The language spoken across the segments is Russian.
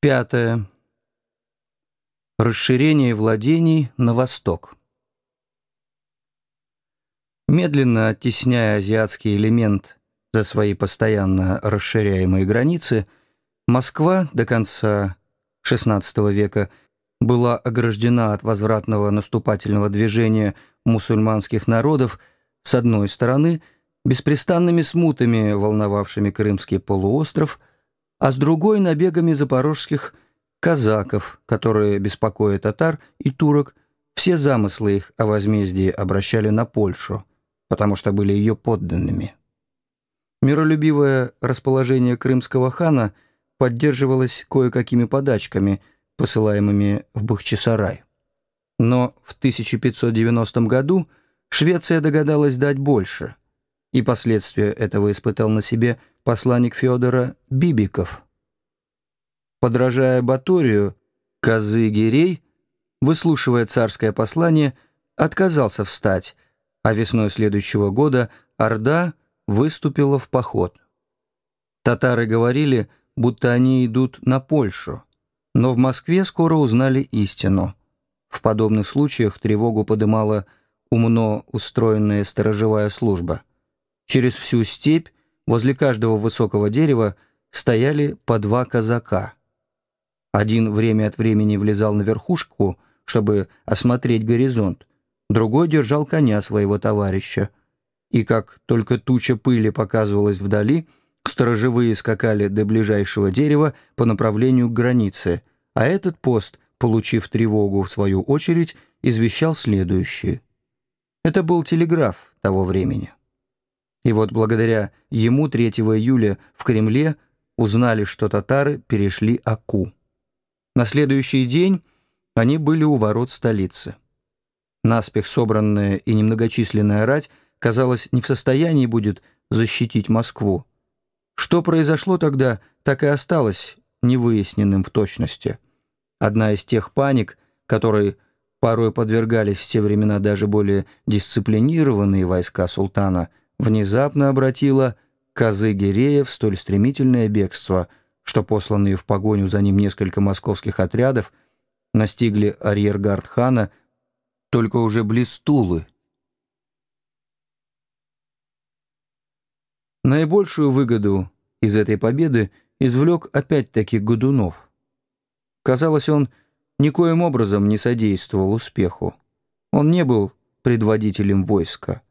Пятое. Расширение владений на восток. Медленно оттесняя азиатский элемент за свои постоянно расширяемые границы, Москва до конца XVI века была ограждена от возвратного наступательного движения мусульманских народов с одной стороны беспрестанными смутами, волновавшими Крымский полуостров – а с другой — набегами запорожских казаков, которые, беспокоя татар и турок, все замыслы их о возмездии обращали на Польшу, потому что были ее подданными. Миролюбивое расположение крымского хана поддерживалось кое-какими подачками, посылаемыми в Бахчисарай. Но в 1590 году Швеция догадалась дать больше, и последствия этого испытал на себе посланник Федора Бибиков. Подражая Баторию, Козы Гирей, выслушивая царское послание, отказался встать, а весной следующего года Орда выступила в поход. Татары говорили, будто они идут на Польшу, но в Москве скоро узнали истину. В подобных случаях тревогу подымала умно устроенная сторожевая служба. Через всю степь Возле каждого высокого дерева стояли по два казака. Один время от времени влезал на верхушку, чтобы осмотреть горизонт, другой держал коня своего товарища. И как только туча пыли показывалась вдали, сторожевые скакали до ближайшего дерева по направлению к границе, а этот пост, получив тревогу в свою очередь, извещал следующее. Это был телеграф того времени. И вот благодаря ему 3 июля в Кремле узнали, что татары перешли Аку. На следующий день они были у ворот столицы. Наспех собранная и немногочисленная рать, казалось, не в состоянии будет защитить Москву. Что произошло тогда, так и осталось невыясненным в точности. Одна из тех паник, которые порой подвергались в те времена даже более дисциплинированные войска султана – внезапно обратила Козы Гирея в столь стремительное бегство, что посланные в погоню за ним несколько московских отрядов настигли арьергард хана только уже близ Тулы. Наибольшую выгоду из этой победы извлек опять-таки Годунов. Казалось, он никоим образом не содействовал успеху. Он не был предводителем войска,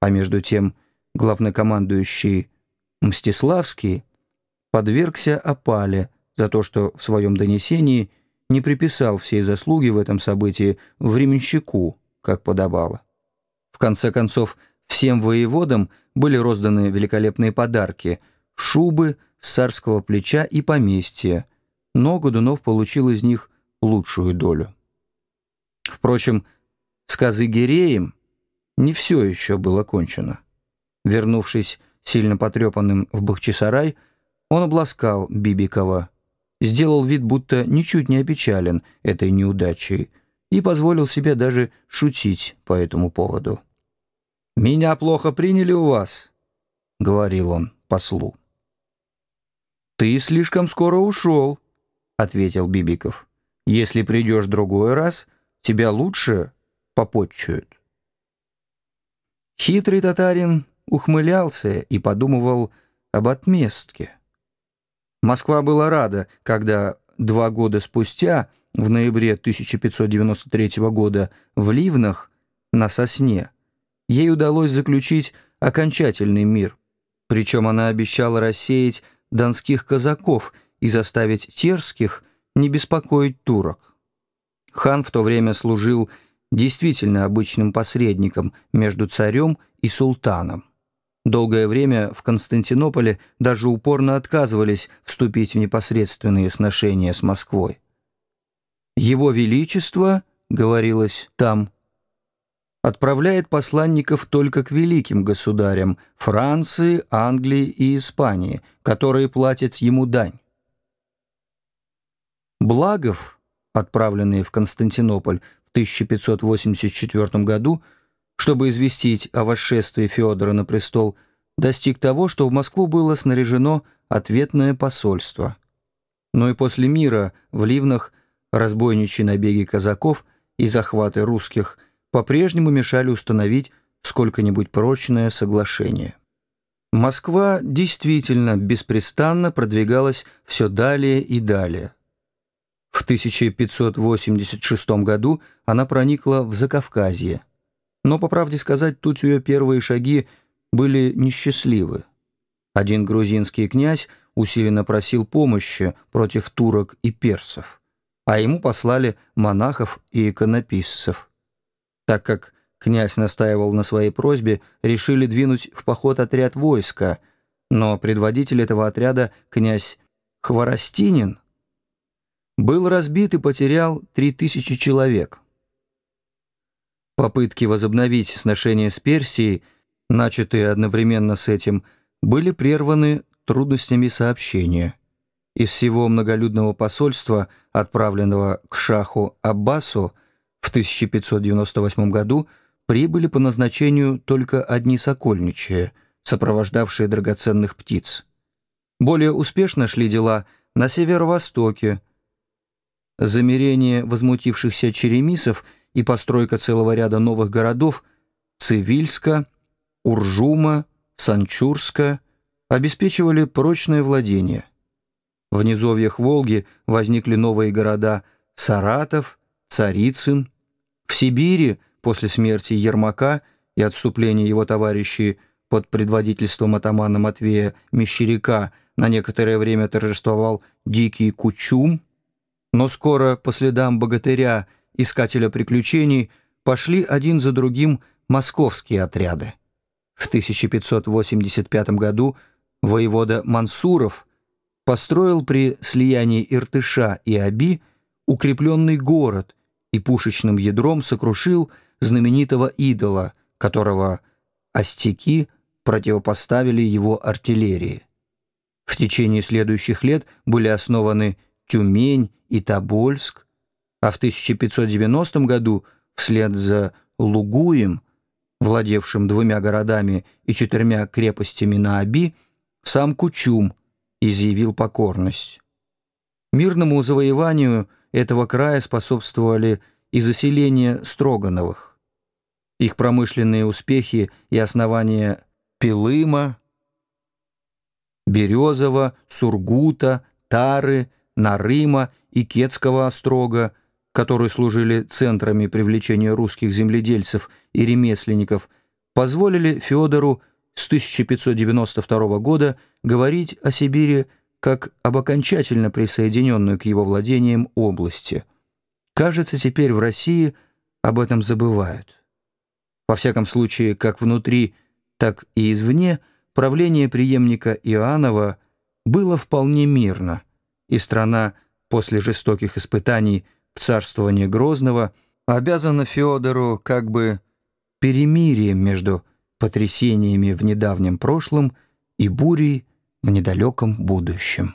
а между тем – главнокомандующий Мстиславский подвергся опале за то, что в своем донесении не приписал всей заслуги в этом событии временщику, как подобало. В конце концов, всем воеводам были розданы великолепные подарки — шубы с царского плеча и поместья, но Годунов получил из них лучшую долю. Впрочем, с Казыгиреем не все еще было кончено. Вернувшись сильно потрепанным в Бахчисарай, он обласкал Бибикова, сделал вид, будто ничуть не опечален этой неудачей и позволил себе даже шутить по этому поводу. «Меня плохо приняли у вас», — говорил он послу. «Ты слишком скоро ушел», — ответил Бибиков. «Если придешь другой раз, тебя лучше попотчуют». Хитрый татарин ухмылялся и подумывал об отместке. Москва была рада, когда два года спустя, в ноябре 1593 года, в Ливнах, на Сосне, ей удалось заключить окончательный мир. Причем она обещала рассеять донских казаков и заставить терских не беспокоить турок. Хан в то время служил действительно обычным посредником между царем и султаном. Долгое время в Константинополе даже упорно отказывались вступить в непосредственные сношения с Москвой. «Его Величество», — говорилось там, — отправляет посланников только к великим государям Франции, Англии и Испании, которые платят ему дань. Благов, отправленные в Константинополь в 1584 году, — чтобы известить о восшествии Федора на престол, достиг того, что в Москву было снаряжено ответное посольство. Но и после мира в Ливнах разбойничьи набеги казаков и захваты русских по-прежнему мешали установить сколько-нибудь прочное соглашение. Москва действительно беспрестанно продвигалась все далее и далее. В 1586 году она проникла в Закавказье. Но, по правде сказать, тут ее первые шаги были несчастливы. Один грузинский князь усиленно просил помощи против турок и персов, а ему послали монахов и иконописцев. Так как князь настаивал на своей просьбе, решили двинуть в поход отряд войска, но предводитель этого отряда, князь Хворостинин, был разбит и потерял 3000 человек. Попытки возобновить сношения с Персией, начатые одновременно с этим, были прерваны трудностями сообщения. Из всего многолюдного посольства, отправленного к шаху Аббасу в 1598 году, прибыли по назначению только одни сокольничьи, сопровождавшие драгоценных птиц. Более успешно шли дела на северо-востоке. Замерение возмутившихся черемисов – и постройка целого ряда новых городов Цивильска, Уржума, Санчурска обеспечивали прочное владение. В низовьях Волги возникли новые города Саратов, Царицын. В Сибири после смерти Ермака и отступления его товарищей под предводительством атамана Матвея Мещеряка на некоторое время торжествовал дикий Кучум, но скоро по следам богатыря искателя приключений, пошли один за другим московские отряды. В 1585 году воевода Мансуров построил при слиянии Иртыша и Аби укрепленный город и пушечным ядром сокрушил знаменитого идола, которого остяки противопоставили его артиллерии. В течение следующих лет были основаны Тюмень и Тобольск, а в 1590 году вслед за Лугуем, владевшим двумя городами и четырьмя крепостями на Аби, сам Кучум изъявил покорность. Мирному завоеванию этого края способствовали и заселение Строгановых. Их промышленные успехи и основания Пилыма, Березова, Сургута, Тары, Нарыма и Кетского острога – которые служили центрами привлечения русских земледельцев и ремесленников, позволили Федору с 1592 года говорить о Сибири как об окончательно присоединенную к его владениям области. Кажется, теперь в России об этом забывают. Во всяком случае, как внутри, так и извне, правление преемника Иоаннова было вполне мирно, и страна после жестоких испытаний – царствование Грозного обязано Федору как бы перемирием между потрясениями в недавнем прошлом и бурей в недалеком будущем.